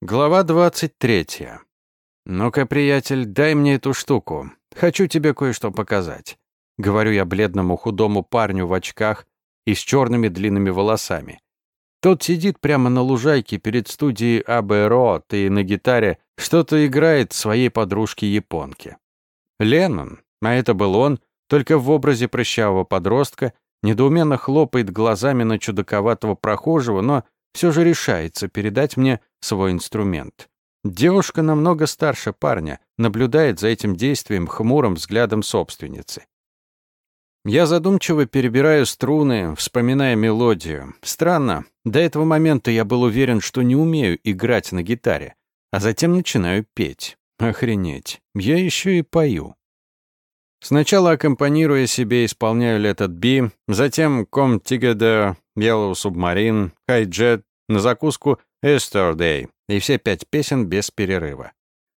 Глава 23. «Ну-ка, приятель, дай мне эту штуку. Хочу тебе кое-что показать». Говорю я бледному худому парню в очках и с черными длинными волосами. Тот сидит прямо на лужайке перед студией Абе Роот и на гитаре что-то играет своей подружке-японке. Леннон, а это был он, только в образе прыщавого подростка, недоуменно хлопает глазами на чудаковатого прохожего, но все же решается передать мне свой инструмент. Девушка намного старше парня, наблюдает за этим действием хмурым взглядом собственницы. Я задумчиво перебираю струны, вспоминая мелодию. Странно, до этого момента я был уверен, что не умею играть на гитаре, а затем начинаю петь. Охренеть, я еще и пою. Сначала аккомпанируя себе исполняю Let It Be, затем Come Together, Yellow Submarine, High Jet, на закуску Yesterday и все пять песен без перерыва.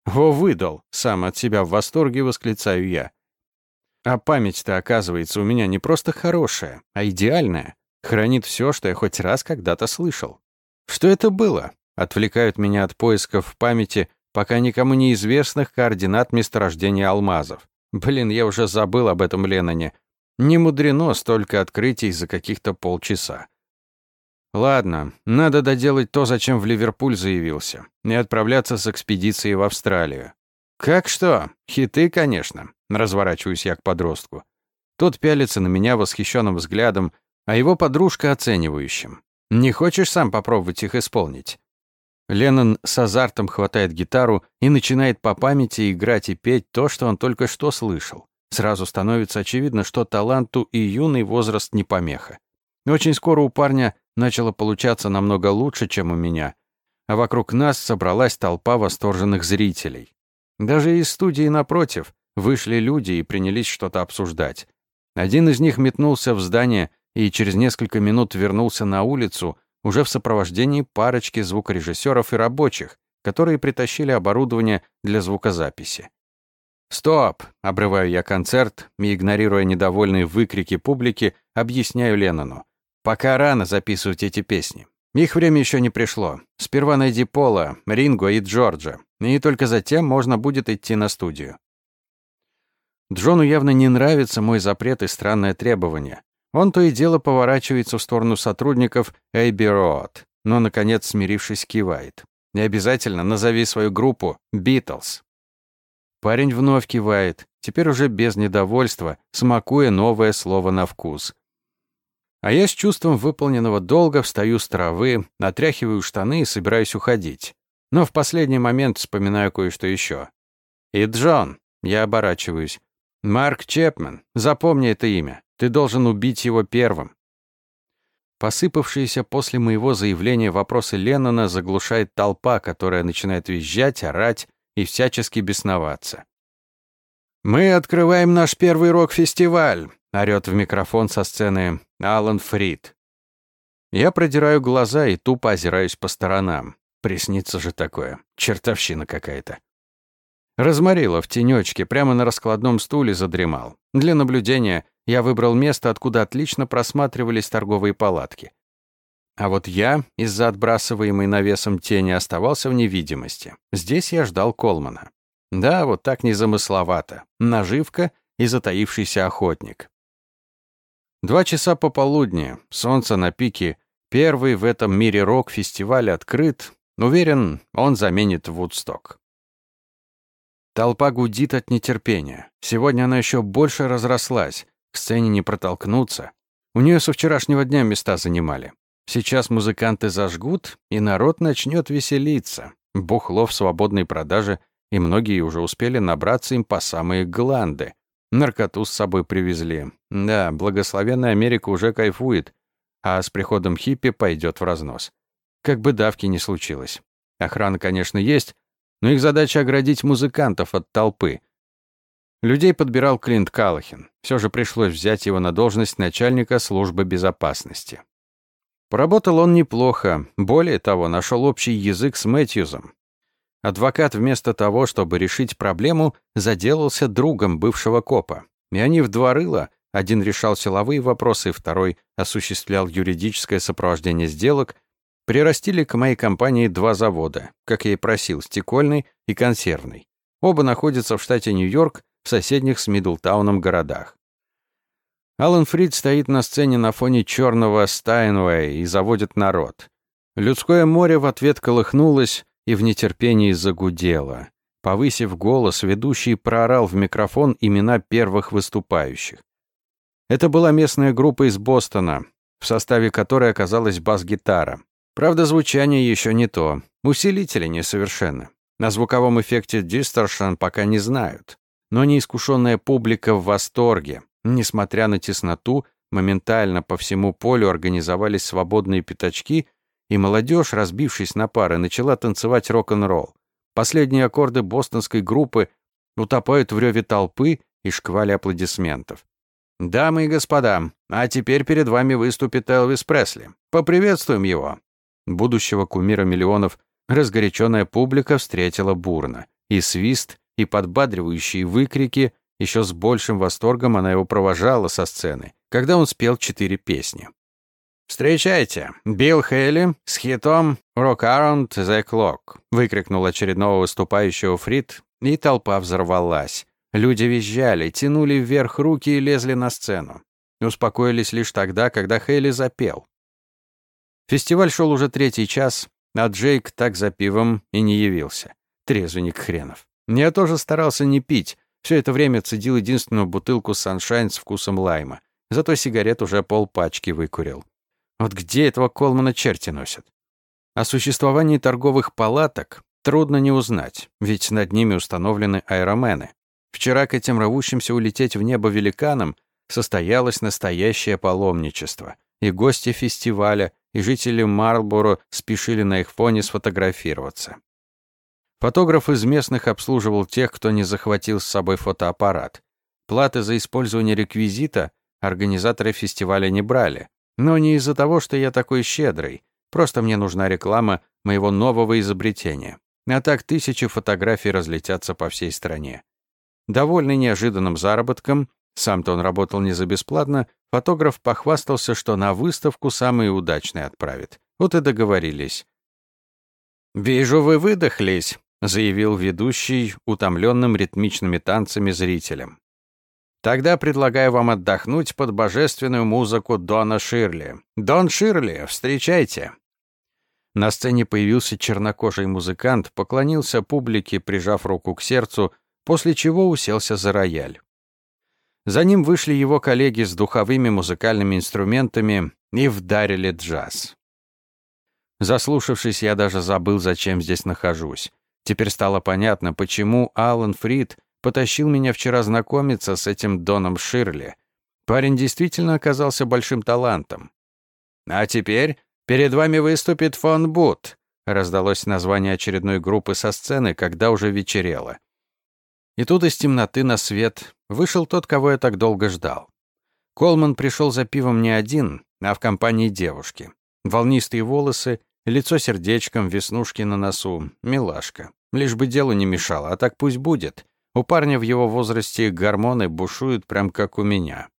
«Во, выдал!» — сам от себя в восторге восклицаю я. А память-то, оказывается, у меня не просто хорошая, а идеальная. Хранит все, что я хоть раз когда-то слышал. Что это было? Отвлекают меня от поисков в памяти пока никому неизвестных координат месторождения алмазов. Блин, я уже забыл об этом Ленноне. Не мудрено столько открытий за каких-то полчаса. Ладно, надо доделать то, зачем в Ливерпуль заявился, и отправляться с экспедицией в Австралию. Как что? Хиты, конечно. Разворачиваюсь я к подростку. Тот пялится на меня восхищенным взглядом, а его подружка оценивающим. Не хочешь сам попробовать их исполнить? Леннон с азартом хватает гитару и начинает по памяти играть и петь то, что он только что слышал. Сразу становится очевидно, что таланту и юный возраст не помеха. Очень скоро у парня начало получаться намного лучше, чем у меня, а вокруг нас собралась толпа восторженных зрителей. Даже из студии напротив вышли люди и принялись что-то обсуждать. Один из них метнулся в здание и через несколько минут вернулся на улицу, уже в сопровождении парочки звукорежиссеров и рабочих, которые притащили оборудование для звукозаписи. «Стоп!» — обрываю я концерт и, игнорируя недовольные выкрики публики, объясняю Леннону. «Пока рано записывать эти песни. Их время еще не пришло. Сперва найди Пола, Ринго и Джорджа, и только затем можно будет идти на студию». Джону явно не нравится мой запрет и странное требование. Он то и дело поворачивается в сторону сотрудников Эйби Роад, но, наконец, смирившись, кивает. «И обязательно назови свою группу «Битлз». Парень вновь кивает, теперь уже без недовольства, смакуя новое слово на вкус. А я с чувством выполненного долга встаю с травы, натряхиваю штаны и собираюсь уходить. Но в последний момент вспоминаю кое-что еще. «И Джон», я оборачиваюсь. «Марк Чепмен, запомни это имя. Ты должен убить его первым. Посыпавшиеся после моего заявления вопросы Леннона заглушает толпа, которая начинает визжать, орать и всячески бесноваться. «Мы открываем наш первый рок-фестиваль», — орёт в микрофон со сцены Алан Фрид. Я продираю глаза и тупо озираюсь по сторонам. Приснится же такое. Чертовщина какая-то. Разморило в тенечке, прямо на раскладном стуле задремал. Для наблюдения я выбрал место, откуда отлично просматривались торговые палатки. А вот я, из-за отбрасываемой навесом тени, оставался в невидимости. Здесь я ждал Колмана. Да, вот так незамысловато. Наживка и затаившийся охотник. Два часа пополудни, солнце на пике, первый в этом мире рок-фестиваль открыт. Уверен, он заменит Вудсток. Толпа гудит от нетерпения. Сегодня она еще больше разрослась. К сцене не протолкнуться. У нее со вчерашнего дня места занимали. Сейчас музыканты зажгут, и народ начнет веселиться. Бухло в свободной продаже, и многие уже успели набраться им по самые гланды. Наркоту с собой привезли. Да, благословенная Америка уже кайфует, а с приходом хиппи пойдет в разнос. Как бы давки не случилось. Охрана, конечно, есть, но их задача оградить музыкантов от толпы, Людей подбирал Клинт Каллахин. Все же пришлось взять его на должность начальника службы безопасности. Поработал он неплохо. Более того, нашел общий язык с Мэтьюзом. Адвокат вместо того, чтобы решить проблему, заделался другом бывшего копа. И они в два рыла, один решал силовые вопросы, второй осуществлял юридическое сопровождение сделок, Прирастили к моей компании два завода, как я и просил, стекольный и консервный. Оба находятся в штате Нью-Йорк, в соседних с Мидлтауном городах. Алан Фрид стоит на сцене на фоне черного Стайнвея и заводит народ. Людское море в ответ колыхнулось и в нетерпении загудело. Повысив голос, ведущий проорал в микрофон имена первых выступающих. Это была местная группа из Бостона, в составе которой оказалась бас-гитара. Правда, звучание еще не то, усилители несовершенны. На звуковом эффекте Distortion пока не знают. Но неискушенная публика в восторге. Несмотря на тесноту, моментально по всему полю организовались свободные пятачки, и молодежь, разбившись на пары, начала танцевать рок-н-ролл. Последние аккорды бостонской группы утопают в реве толпы и шквале аплодисментов. «Дамы и господа, а теперь перед вами выступит Элвис Пресли. Поприветствуем его!» Будущего кумира миллионов разгоряченная публика встретила бурно. И свист, и подбадривающие выкрики, еще с большим восторгом она его провожала со сцены, когда он спел четыре песни. «Встречайте, Билл Хейли с хитом «Rock Around the Clock», выкрикнул очередного выступающего Фрид, и толпа взорвалась. Люди визжали, тянули вверх руки и лезли на сцену. Успокоились лишь тогда, когда Хейли запел. Фестиваль шел уже третий час, а Джейк так за пивом и не явился. Трезвенник хренов. Я тоже старался не пить. Все это время цедил единственную бутылку «Саншайн» с вкусом лайма. Зато сигарет уже полпачки выкурил. Вот где этого Колмана черти носят? О существовании торговых палаток трудно не узнать, ведь над ними установлены аэромены. Вчера к этим рвущимся улететь в небо великанам состоялось настоящее паломничество, и гости фестиваля, и жители Марлборо спешили на их фоне сфотографироваться. Фотограф из местных обслуживал тех, кто не захватил с собой фотоаппарат. Платы за использование реквизита организаторы фестиваля не брали. Но не из-за того, что я такой щедрый. Просто мне нужна реклама моего нового изобретения. А так тысячи фотографий разлетятся по всей стране. Довольный неожиданным заработком, сам-то он работал не за бесплатно, фотограф похвастался, что на выставку самый удачный отправит. Вот и договорились. «Вижу, вы выдохлись», заявил ведущий утомленным ритмичными танцами зрителям. Тогда предлагаю вам отдохнуть под божественную музыку Дона Ширли. Дон Ширли, встречайте. На сцене появился чернокожий музыкант, поклонился публике, прижав руку к сердцу, после чего уселся за рояль. За ним вышли его коллеги с духовыми музыкальными инструментами и вдарили джаз. Заслушавшись, я даже забыл, зачем здесь нахожусь. Теперь стало понятно, почему Алан Фрид потащил меня вчера знакомиться с этим Доном Ширли. Парень действительно оказался большим талантом. А теперь перед вами выступит фон Бут, раздалось название очередной группы со сцены, когда уже вечерело. И тут из темноты на свет вышел тот, кого я так долго ждал. Колман пришел за пивом не один, а в компании девушки. Волнистые волосы, лицо сердечком, веснушки на носу, милашка. Лишь бы делу не мешало, а так пусть будет. У парня в его возрасте гормоны бушуют прям как у меня.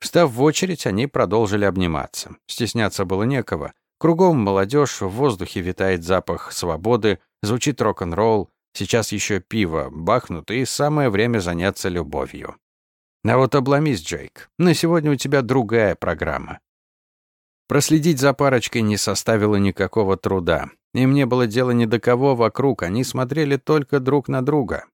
Встав в очередь, они продолжили обниматься. Стесняться было некого. Кругом молодежь, в воздухе витает запах свободы, звучит рок-н-ролл, сейчас еще пиво бахнут, и самое время заняться любовью. А вот обломись, Джейк. На сегодня у тебя другая программа. Проследить за парочкой не составило никакого труда. Им не было дела ни до кого вокруг, они смотрели только друг на друга.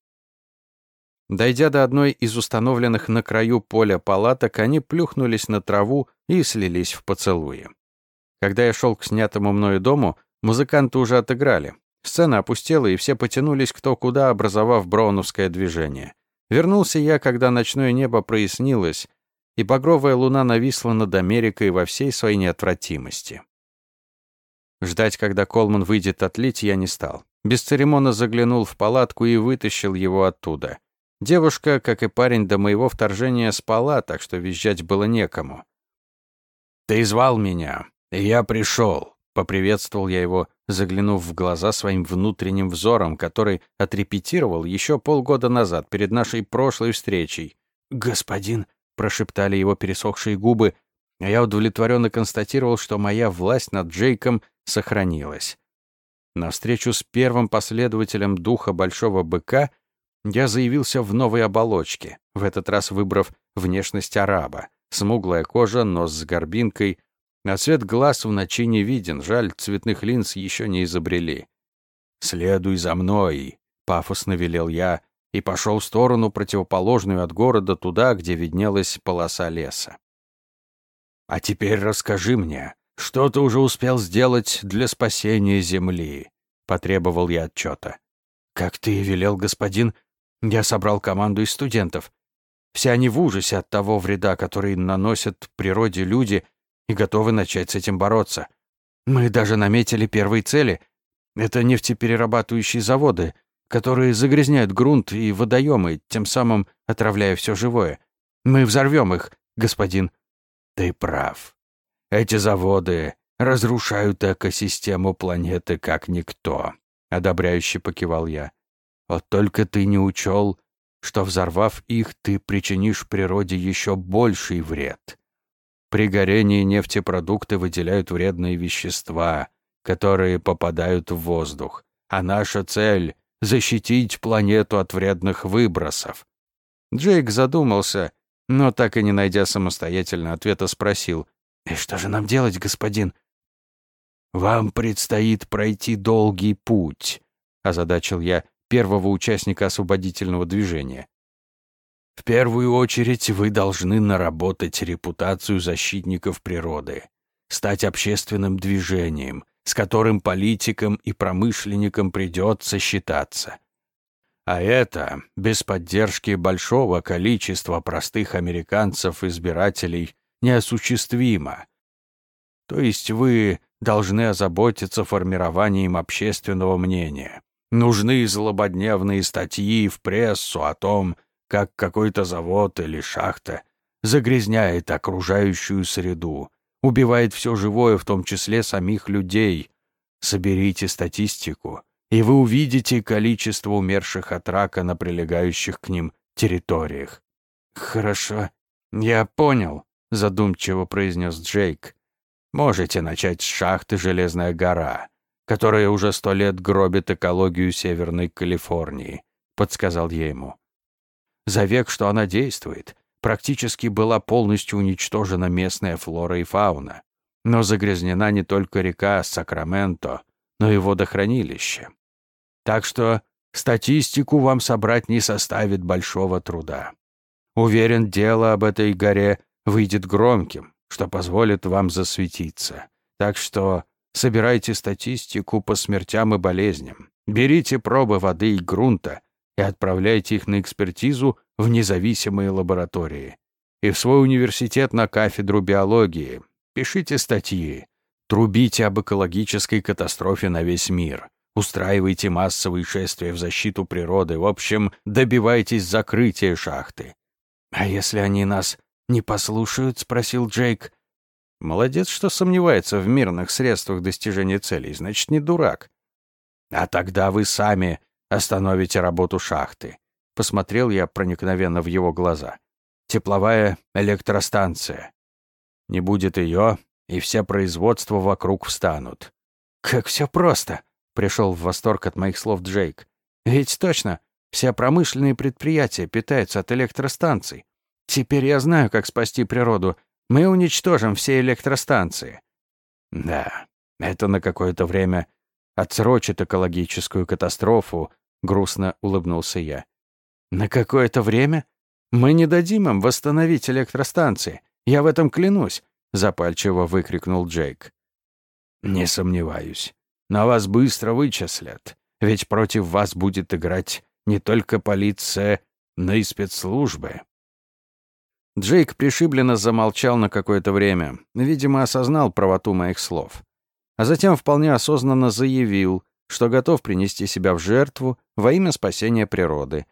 Дойдя до одной из установленных на краю поля палаток, они плюхнулись на траву и слились в поцелуи. Когда я шел к снятому мною дому, музыканты уже отыграли. Сцена опустела, и все потянулись кто куда, образовав броуновское движение. Вернулся я, когда ночное небо прояснилось, и багровая луна нависла над Америкой во всей своей неотвратимости. Ждать, когда Колман выйдет отлить, я не стал. Бесцеремонно заглянул в палатку и вытащил его оттуда. Девушка, как и парень до моего вторжения, спала, так что визжать было некому. «Ты звал меня, и я пришел», — поприветствовал я его, заглянув в глаза своим внутренним взором, который отрепетировал еще полгода назад, перед нашей прошлой встречей. «Господин», — прошептали его пересохшие губы, а я удовлетворенно констатировал, что моя власть над Джейком сохранилась. На встречу с первым последователем духа Большого Быка я заявился в новой оболочке, в этот раз выбрав внешность араба. Смуглая кожа, нос с горбинкой, а цвет глаз в ночи не виден, жаль, цветных линз еще не изобрели. «Следуй за мной», — пафосно велел я, и пошел в сторону, противоположную от города, туда, где виднелась полоса леса. «А теперь расскажи мне, что ты уже успел сделать для спасения Земли?» — потребовал я отчета. «Как ты и велел, господин, я собрал команду из студентов. Все они в ужасе от того вреда, который наносят природе люди, и готовы начать с этим бороться. Мы даже наметили первые цели. Это нефтеперерабатывающие заводы, которые загрязняют грунт и водоемы, тем самым отравляя все живое. Мы взорвем их, господин. Ты прав. Эти заводы разрушают экосистему планеты как никто, одобряюще покивал я. Вот только ты не учел, что, взорвав их, ты причинишь природе еще больший вред. При горении нефтепродукты выделяют вредные вещества, которые попадают в воздух. А наша цель защитить планету от вредных выбросов. Джейк задумался, но так и не найдя самостоятельно ответа, спросил, «И что же нам делать, господин?» «Вам предстоит пройти долгий путь», — озадачил я первого участника освободительного движения. «В первую очередь вы должны наработать репутацию защитников природы, стать общественным движением, с которым политикам и промышленникам придется считаться. А это без поддержки большого количества простых американцев-избирателей неосуществимо. То есть вы должны озаботиться формированием общественного мнения. Нужны злободневные статьи в прессу о том, как какой-то завод или шахта загрязняет окружающую среду, убивает все живое, в том числе самих людей. Соберите статистику, и вы увидите количество умерших от рака на прилегающих к ним территориях. «Хорошо, я понял», — задумчиво произнес Джейк. «Можете начать с шахты «Железная гора», которая уже сто лет гробит экологию Северной Калифорнии», — подсказал я ему. «За век, что она действует, практически была полностью уничтожена местная флора и фауна. Но загрязнена не только река Сакраменто, но и водохранилище. Так что статистику вам собрать не составит большого труда. Уверен, дело об этой горе выйдет громким, что позволит вам засветиться. Так что собирайте статистику по смертям и болезням. Берите пробы воды и грунта и отправляйте их на экспертизу в независимые лаборатории. И в свой университет на кафедру биологии. Пишите статьи. Трубите об экологической катастрофе на весь мир. Устраивайте массовые шествия в защиту природы. В общем, добивайтесь закрытия шахты. «А если они нас не послушают?» — спросил Джейк. «Молодец, что сомневается в мирных средствах достижения целей. Значит, не дурак. А тогда вы сами остановите работу шахты. Посмотрел я проникновенно в его глаза. Тепловая электростанция. Не будет ее, и все производства вокруг встанут. Как все просто, пришел в восторг от моих слов Джейк. Ведь точно, все промышленные предприятия питаются от электростанций. Теперь я знаю, как спасти природу. Мы уничтожим все электростанции. Да, это на какое-то время отсрочит экологическую катастрофу, грустно улыбнулся я. На какое-то время мы не дадим им восстановить электростанции. Я в этом клянусь, запальчиво выкрикнул Джейк. Не сомневаюсь. На вас быстро вычислят, ведь против вас будет играть не только полиция, но и спецслужбы. Джейк пришибленно замолчал на какое-то время, видимо, осознал правоту моих слов. А затем вполне осознанно заявил, что готов принести себя в жертву во имя спасения природы,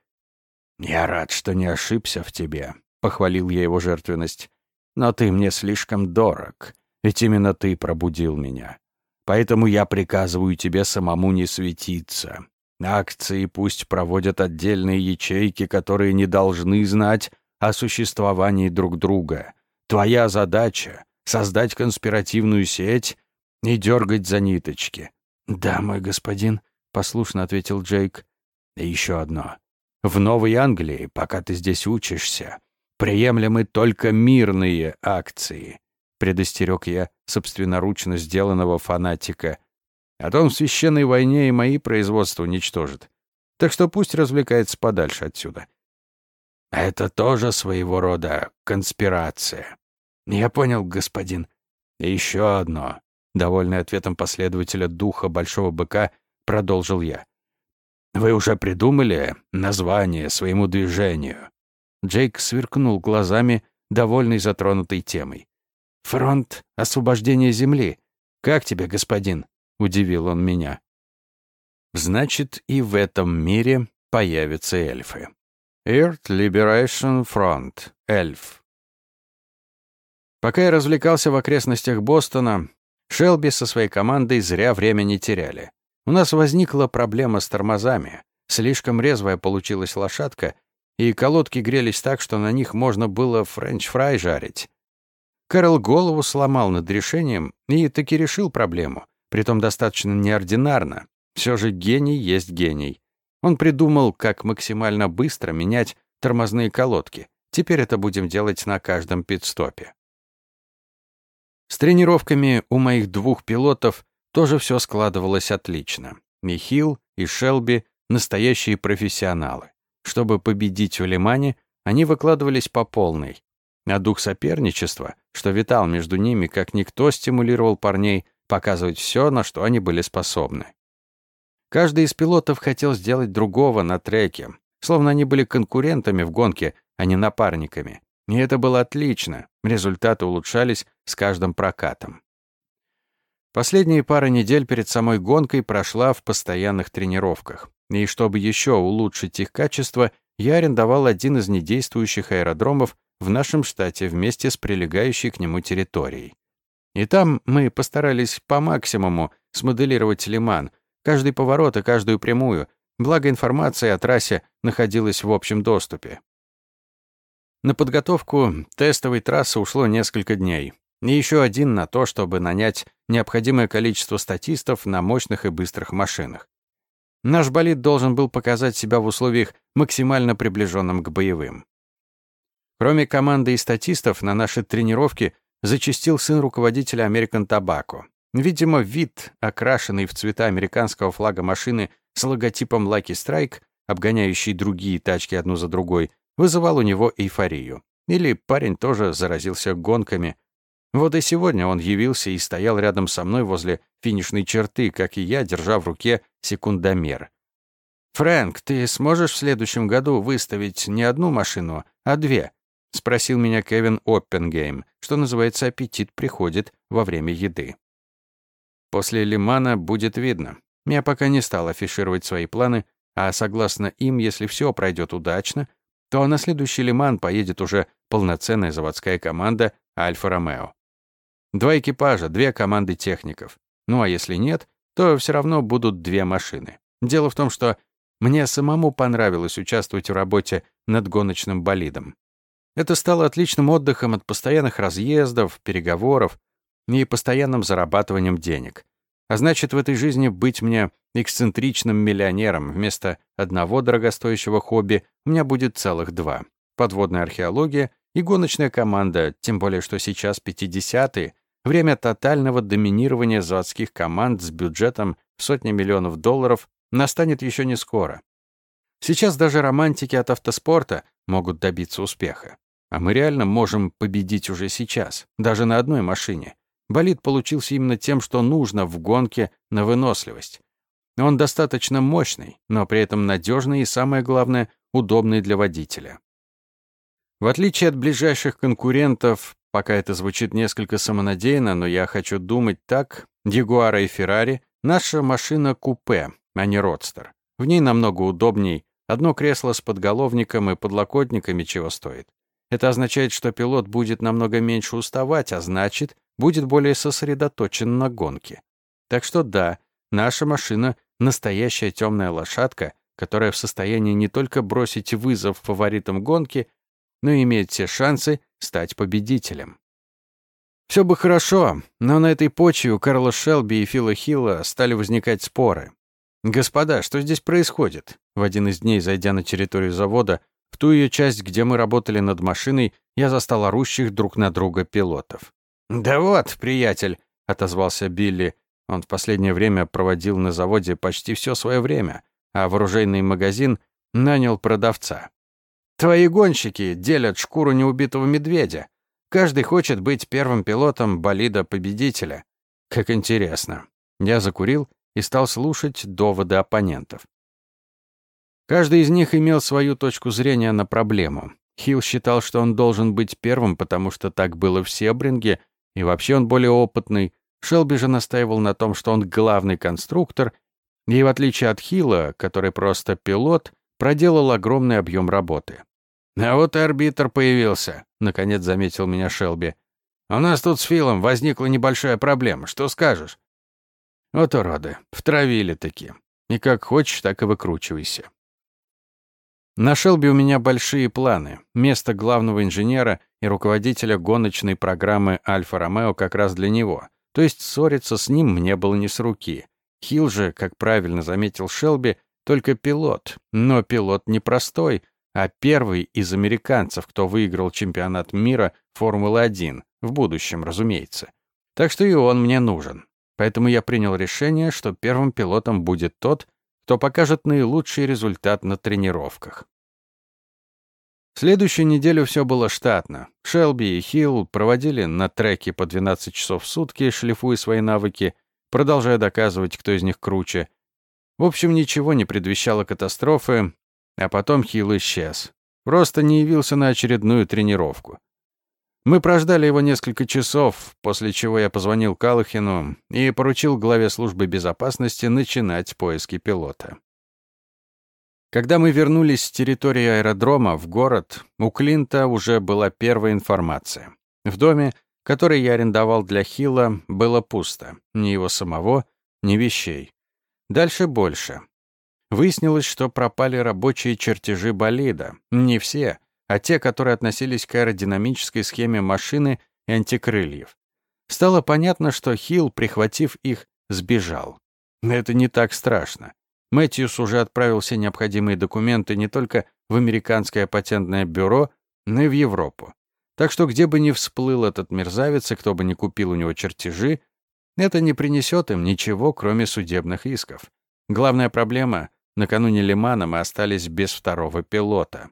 «Я рад, что не ошибся в тебе», — похвалил я его жертвенность. «Но ты мне слишком дорог, ведь именно ты пробудил меня. Поэтому я приказываю тебе самому не светиться. Акции пусть проводят отдельные ячейки, которые не должны знать о существовании друг друга. Твоя задача — создать конспиративную сеть и дергать за ниточки». «Да, мой господин», — послушно ответил Джейк. «И еще одно. В Новой Англии, пока ты здесь учишься, приемлемы только мирные акции», — предостерег я собственноручно сделанного фанатика. «А то он в священной войне и мои производства уничтожит. Так что пусть развлекается подальше отсюда». «Это тоже своего рода конспирация». «Я понял, господин». «Еще одно», — довольный ответом последователя духа Большого Быка, продолжил я. Вы уже придумали название своему движению?» Джейк сверкнул глазами, довольный затронутой темой. «Фронт освобождения Земли. Как тебе, господин?» — удивил он меня. «Значит, и в этом мире появятся эльфы. Earth Liberation Front. Эльф». Пока я развлекался в окрестностях Бостона, Шелби со своей командой зря время не теряли. У нас возникла проблема с тормозами. Слишком резвая получилась лошадка, и колодки грелись так, что на них можно было french fry жарить. Кэрол голову сломал над решением и таки решил проблему, притом достаточно неординарно. Все же гений есть гений. Он придумал, как максимально быстро менять тормозные колодки. Теперь это будем делать на каждом пит-стопе. С тренировками у моих двух пилотов тоже все складывалось отлично. Михил и Шелби — настоящие профессионалы. Чтобы победить в Лимане, они выкладывались по полной. А дух соперничества, что витал между ними, как никто стимулировал парней показывать все, на что они были способны. Каждый из пилотов хотел сделать другого на треке, словно они были конкурентами в гонке, а не напарниками. И это было отлично, результаты улучшались с каждым прокатом. Последние пара недель перед самой гонкой прошла в постоянных тренировках. И чтобы еще улучшить их качество, я арендовал один из недействующих аэродромов в нашем штате вместе с прилегающей к нему территорией. И там мы постарались по максимуму смоделировать лиман, каждый поворот и каждую прямую, благо информация о трассе находилась в общем доступе. На подготовку тестовой трассы ушло несколько дней, и еще один на то, чтобы нанять необходимое количество статистов на мощных и быстрых машинах. Наш болид должен был показать себя в условиях максимально приближенным к боевым. Кроме команды и статистов, на наши тренировки зачастил сын руководителя American Tobacco. Видимо, вид, окрашенный в цвета американского флага машины с логотипом Lucky Strike, обгоняющий другие тачки одну за другой, вызывал у него эйфорию. Или парень тоже заразился гонками, вот и сегодня он явился и стоял рядом со мной возле финишной черты, как и я, держа в руке секундомер. «Фрэнк, ты сможешь в следующем году выставить не одну машину, а две?» — спросил меня Кевин Оппенгейм, что называется «аппетит приходит во время еды». После Лимана будет видно. Я пока не стал афишировать свои планы, а согласно им, если все пройдет удачно, то на следующий Лиман поедет уже полноценная заводская команда Альфа-Ромео. Два экипажа, две команды техников. Ну а если нет, то все равно будут две машины. Дело в том, что мне самому понравилось участвовать в работе над гоночным болидом. Это стало отличным отдыхом от постоянных разъездов, переговоров и постоянным зарабатыванием денег. А значит, в этой жизни быть мне эксцентричным миллионером вместо одного дорогостоящего хобби у меня будет целых два. Подводная археология и гоночная команда, тем более что сейчас 50-е, время тотального доминирования заводских команд с бюджетом в сотни миллионов долларов настанет еще не скоро. Сейчас даже романтики от автоспорта могут добиться успеха. А мы реально можем победить уже сейчас, даже на одной машине. Болид получился именно тем, что нужно в гонке на выносливость. Он достаточно мощный, но при этом надежный и, самое главное, удобный для водителя. В отличие от ближайших конкурентов, пока это звучит несколько самонадеянно, но я хочу думать так, Ягуара и Феррари — наша машина купе, а не родстер. В ней намного удобней, одно кресло с подголовником и подлокотниками чего стоит. Это означает, что пилот будет намного меньше уставать, а значит, будет более сосредоточен на гонке. Так что да, наша машина — настоящая темная лошадка, которая в состоянии не только бросить вызов фаворитам гонки, но имеет все шансы стать победителем. Все бы хорошо, но на этой почве у Карла Шелби и Фила Хилла стали возникать споры. «Господа, что здесь происходит?» В один из дней, зайдя на территорию завода, в ту ее часть, где мы работали над машиной, я застал орущих друг на друга пилотов. «Да вот, приятель», — отозвался Билли. Он в последнее время проводил на заводе почти все свое время, а вооруженный магазин нанял продавца. «Твои гонщики делят шкуру неубитого медведя. Каждый хочет быть первым пилотом болида-победителя. Как интересно. Я закурил и стал слушать доводы оппонентов. Каждый из них имел свою точку зрения на проблему. Хилл считал, что он должен быть первым, потому что так было в Себринге, и вообще он более опытный. Шелби же настаивал на том, что он главный конструктор, и в отличие от Хилла, который просто пилот, проделал огромный объем работы. «А вот и арбитр появился», — наконец заметил меня Шелби. «У нас тут с Филом возникла небольшая проблема. Что скажешь?» «Вот уроды. Втравили таки. И как хочешь, так и выкручивайся». На Шелби у меня большие планы. Место главного инженера и руководителя гоночной программы «Альфа-Ромео» как раз для него. То есть ссориться с ним мне было не с руки. Хилл же, как правильно заметил Шелби, только пилот. Но пилот непростой, а первый из американцев, кто выиграл чемпионат мира Формулы-1, в будущем, разумеется. Так что и он мне нужен. Поэтому я принял решение, что первым пилотом будет тот, кто покажет наилучший результат на тренировках. Следующую неделю все было штатно. Шелби и Хилл проводили на треке по 12 часов в сутки, шлифуя свои навыки, продолжая доказывать, кто из них круче. В общем, ничего не предвещало катастрофы, а потом Хилл исчез. Просто не явился на очередную тренировку. Мы прождали его несколько часов, после чего я позвонил Калахину и поручил главе службы безопасности начинать поиски пилота. Когда мы вернулись с территории аэродрома в город, у Клинта уже была первая информация. В доме, который я арендовал для Хилла, было пусто. Ни его самого, ни вещей. Дальше больше. Выяснилось, что пропали рабочие чертежи болида. Не все, а те, которые относились к аэродинамической схеме машины и антикрыльев. Стало понятно, что Хилл, прихватив их, сбежал. Это не так страшно. Мэтьюс уже отправил все необходимые документы не только в американское патентное бюро, но и в Европу. Так что где бы ни всплыл этот мерзавец и кто бы ни купил у него чертежи, это не принесет им ничего, кроме судебных исков. Главная проблема Накануне Лимана мы остались без второго пилота.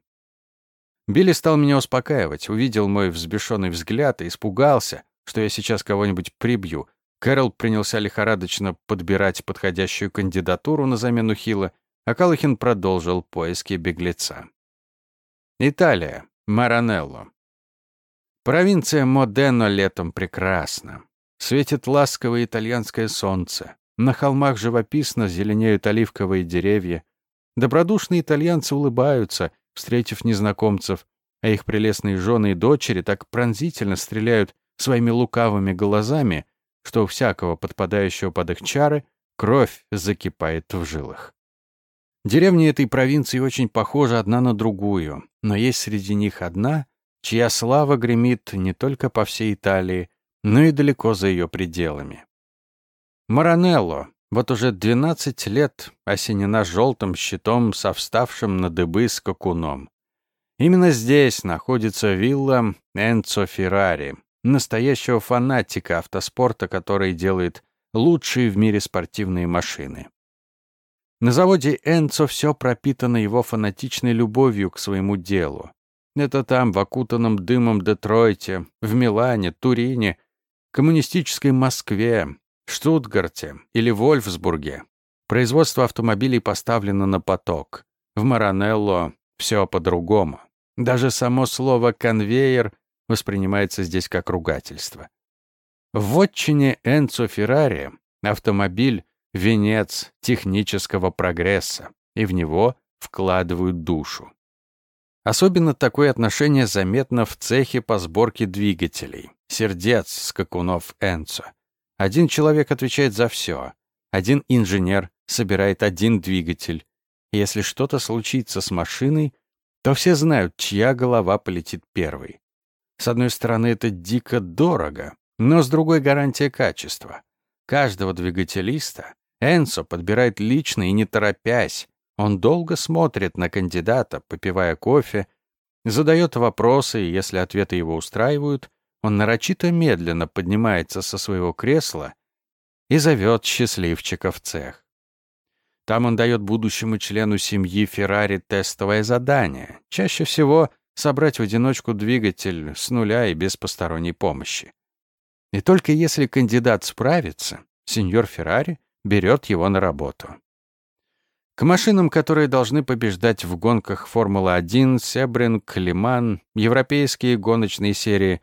Билли стал меня успокаивать, увидел мой взбешенный взгляд и испугался, что я сейчас кого-нибудь прибью. Кэрол принялся лихорадочно подбирать подходящую кандидатуру на замену Хила, а Калахин продолжил поиски беглеца. Италия. Маранелло. Провинция Модено летом прекрасна. Светит ласковое итальянское солнце. На холмах живописно зеленеют оливковые деревья. Добродушные итальянцы улыбаются, встретив незнакомцев, а их прелестные жены и дочери так пронзительно стреляют своими лукавыми глазами, что у всякого подпадающего под их чары кровь закипает в жилах. Деревни этой провинции очень похожи одна на другую, но есть среди них одна, чья слава гремит не только по всей Италии, но и далеко за ее пределами. Маранелло, вот уже 12 лет осенена желтым щитом со вставшим на дыбы скакуном. Именно здесь находится вилла Энцо Феррари, настоящего фанатика автоспорта, который делает лучшие в мире спортивные машины. На заводе Энцо все пропитано его фанатичной любовью к своему делу. Это там, в окутанном дымом Детройте, в Милане, Турине, коммунистической Москве, Штутгарте или Вольфсбурге производство автомобилей поставлено на поток. В Маранелло все по-другому. Даже само слово «конвейер» воспринимается здесь как ругательство. В вотчине Энцо Феррари автомобиль — венец технического прогресса, и в него вкладывают душу. Особенно такое отношение заметно в цехе по сборке двигателей, сердец скакунов Энцо. Один человек отвечает за все. Один инженер собирает один двигатель. Если что-то случится с машиной, то все знают, чья голова полетит первой. С одной стороны, это дико дорого. но с другой гарантия качества. Каждого двигателиста Энсо подбирает лично и не торопясь. Он долго смотрит на кандидата, попивая кофе, задает вопросы, и если ответы его устраивают, он нарочито медленно поднимается со своего кресла и зовет счастливчика в цех. Там он дает будущему члену семьи Феррари тестовое задание, чаще всего собрать в одиночку двигатель с нуля и без посторонней помощи. И только если кандидат справится, сеньор Феррари берет его на работу. К машинам, которые должны побеждать в гонках Формула-1, Себринг, Лиман, европейские гоночные серии,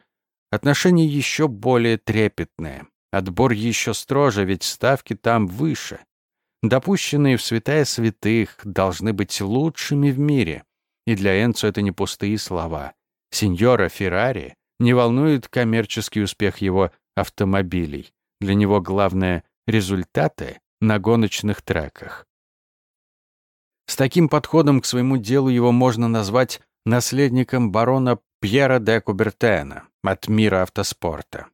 отношение еще более трепетное. Отбор еще строже, ведь ставки там выше. Допущенные в святая святых должны быть лучшими в мире. И для Энцо это не пустые слова. Сеньора Феррари не волнует коммерческий успех его автомобилей. Для него главное — результаты на гоночных треках. С таким подходом к своему делу его можно назвать наследником барона Пьера де Кубертена от мира автоспорта.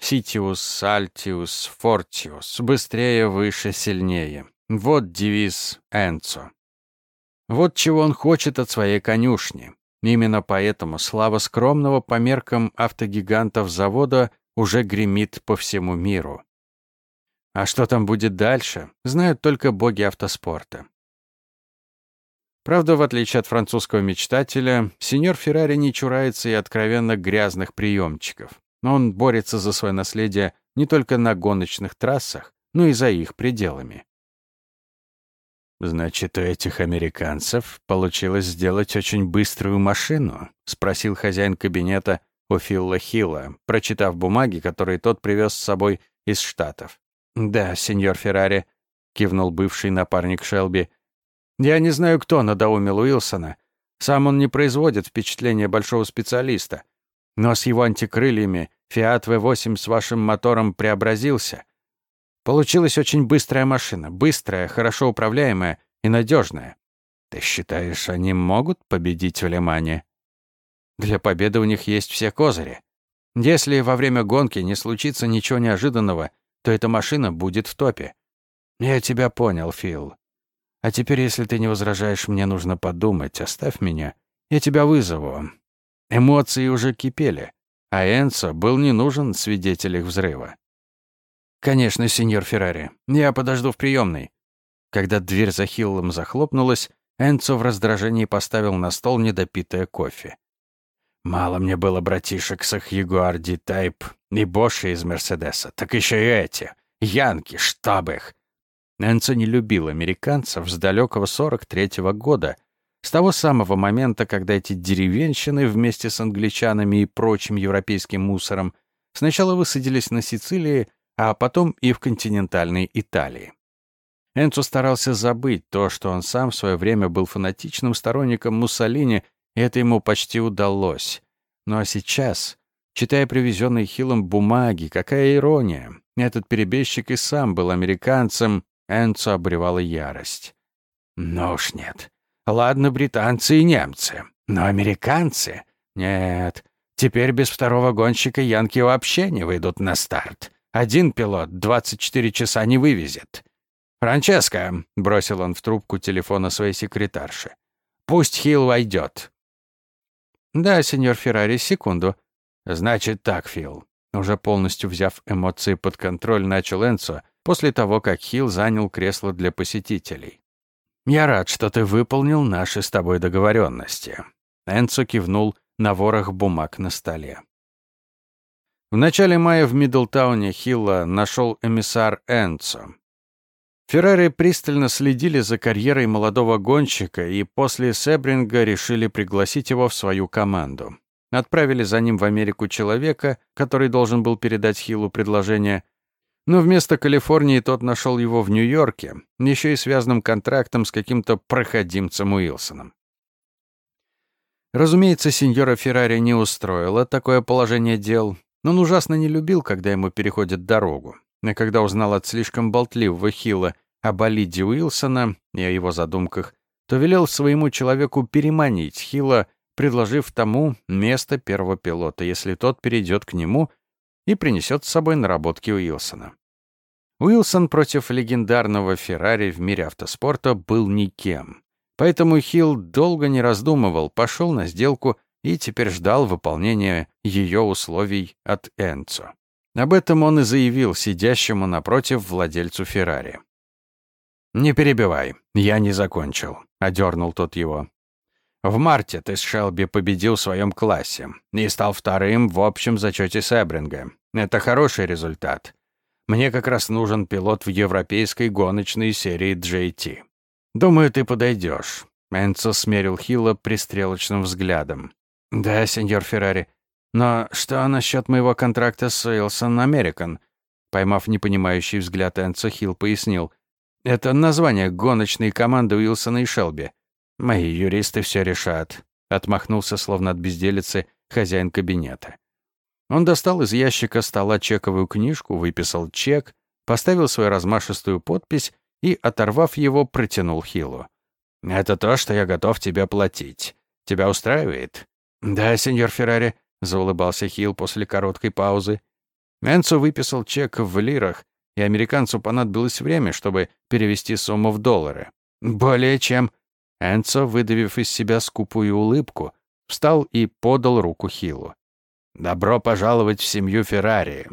Ситиус, Альтиус, Фортиус, быстрее, выше, сильнее. Вот девиз Энцо. Вот чего он хочет от своей конюшни. Именно поэтому слава скромного по меркам автогигантов завода уже гремит по всему миру. А что там будет дальше, знают только боги автоспорта. Правда, в отличие от французского мечтателя, сеньор Феррари не чурается и откровенно грязных приемчиков. Но он борется за свое наследие не только на гоночных трассах, но и за их пределами. «Значит, у этих американцев получилось сделать очень быструю машину?» — спросил хозяин кабинета у Филла Хилла, прочитав бумаги, которые тот привез с собой из Штатов. «Да, сеньор Феррари», — кивнул бывший напарник Шелби. «Я не знаю, кто надоумил Уилсона. Сам он не производит впечатления большого специалиста. Но с его антикрыльями Фиат V8 с вашим мотором преобразился. Получилась очень быстрая машина, быстрая, хорошо управляемая и надежная. Ты считаешь, они могут победить в Лимане? Для победы у них есть все козыри. Если во время гонки не случится ничего неожиданного, то эта машина будет в топе. Я тебя понял, Фил. А теперь, если ты не возражаешь, мне нужно подумать, оставь меня. Я тебя вызову. Эмоции уже кипели, а Энцо был не нужен свидетель их взрыва. «Конечно, сеньор Феррари. Я подожду в приемной». Когда дверь за Хиллом захлопнулась, Энцо в раздражении поставил на стол недопитое кофе. «Мало мне было братишек с их Ягуар Ди-Тайп и Боши из Мерседеса, так еще и эти. Янки, штаб их!» Энцо не любил американцев с далекого 43-го года, с того самого момента, когда эти деревенщины вместе с англичанами и прочим европейским мусором сначала высадились на Сицилии, а потом и в континентальной Италии. Энцо старался забыть то, что он сам в свое время был фанатичным сторонником Муссолини, и это ему почти удалось. Ну а сейчас, читая привезенные Хиллом бумаги, какая ирония, этот перебежчик и сам был американцем, Энцо обревала ярость. Ну уж нет. Ладно, британцы и немцы, но американцы? Нет. Теперь без второго гонщика янки вообще не выйдут на старт. Один пилот 24 часа не вывезет. «Франческо», — бросил он в трубку телефона своей секретарши, — «пусть Хилл войдет». «Да, сеньор Феррари, секунду». «Значит так, Фил». Уже полностью взяв эмоции под контроль, начал Энцо после того, как Хилл занял кресло для посетителей. «Я рад, что ты выполнил наши с тобой договоренности». Энцо кивнул на ворох бумаг на столе. В начале мая в Мидлтауне Хилла нашел эмиссар Энцо. Феррари пристально следили за карьерой молодого гонщика и после Себринга решили пригласить его в свою команду. Отправили за ним в Америку человека, который должен был передать Хиллу предложение, но вместо Калифорнии тот нашел его в Нью-Йорке, еще и связанным контрактом с каким-то проходимцем Уилсоном. Разумеется, сеньора Феррари не устроило такое положение дел, но он ужасно не любил, когда ему переходят дорогу. И когда узнал от слишком болтливого Хилла о болиде Уилсона и о его задумках, то велел своему человеку переманить Хилла, предложив тому место первого пилота, если тот перейдет к нему, и принесет с собой наработки Уилсона. Уилсон против легендарного Феррари в мире автоспорта был никем. Поэтому Хилл долго не раздумывал, пошел на сделку и теперь ждал выполнения ее условий от Энцо. Об этом он и заявил сидящему напротив владельцу Феррари. «Не перебивай, я не закончил», — одернул тот его. «В марте ты с Шелби победил в своем классе и стал вторым в общем зачете Себринга. Это хороший результат. Мне как раз нужен пилот в европейской гоночной серии JT. Думаю, ты подойдешь». Энцо смерил Хилла пристрелочным взглядом. «Да, сеньор Феррари. Но что насчет моего контракта с Уилсон Американ?» Поймав непонимающий взгляд, Энцо Хилл пояснил. «Это название гоночной команды Уилсона и Шелби. Мои юристы все решат», — отмахнулся, словно от безделицы, хозяин кабинета. Он достал из ящика стола чековую книжку, выписал чек, поставил свою размашистую подпись и, оторвав его, протянул Хилу. «Это то, что я готов тебе платить. Тебя устраивает?» «Да, сеньор Феррари», — заулыбался Хилл после короткой паузы. Энцо выписал чек в лирах, и американцу понадобилось время, чтобы перевести сумму в доллары. «Более чем...» Энцо, выдавив из себя скупую улыбку, встал и подал руку Хиллу. «Добро пожаловать в семью Феррари.